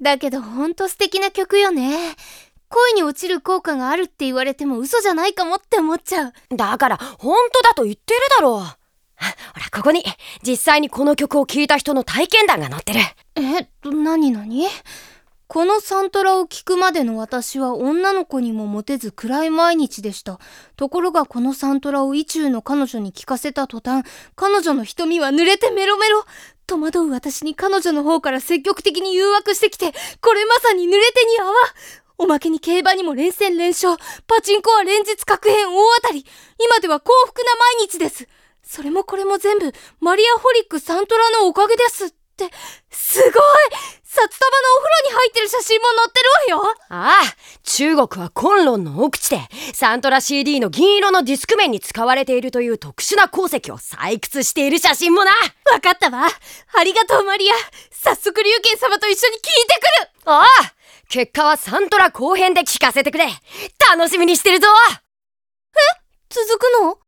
だけどほんと素敵な曲よね。恋に落ちる効果があるって言われても嘘じゃないかもって思っちゃう。だから、本当だと言ってるだろう。ほら、ここに、実際にこの曲を聴いた人の体験談が載ってる。えっと、なになにこのサントラを聴くまでの私は女の子にもモテず暗い毎日でした。ところがこのサントラを意中の彼女に聴かせた途端、彼女の瞳は濡れてメロメロ。戸惑う私に彼女の方から積極的に誘惑してきて、これまさに濡れてに泡。おまけに競馬にも連戦連勝。パチンコは連日確変大当たり。今では幸福な毎日です。それもこれも全部、マリアホリックサントラのおかげですって。、すごい札束の入ってる写真も載ってるわよ。ああ中国はコンロンの奥地でサントラ CD の銀色のディスク面に使われているという特殊な鉱石を採掘している写真もな。わかったわ。ありがとうマリア。早速龍賢様と一緒に聞いてくる。ああ結果はサントラ後編で聞かせてくれ。楽しみにしてるぞ。え？続くの？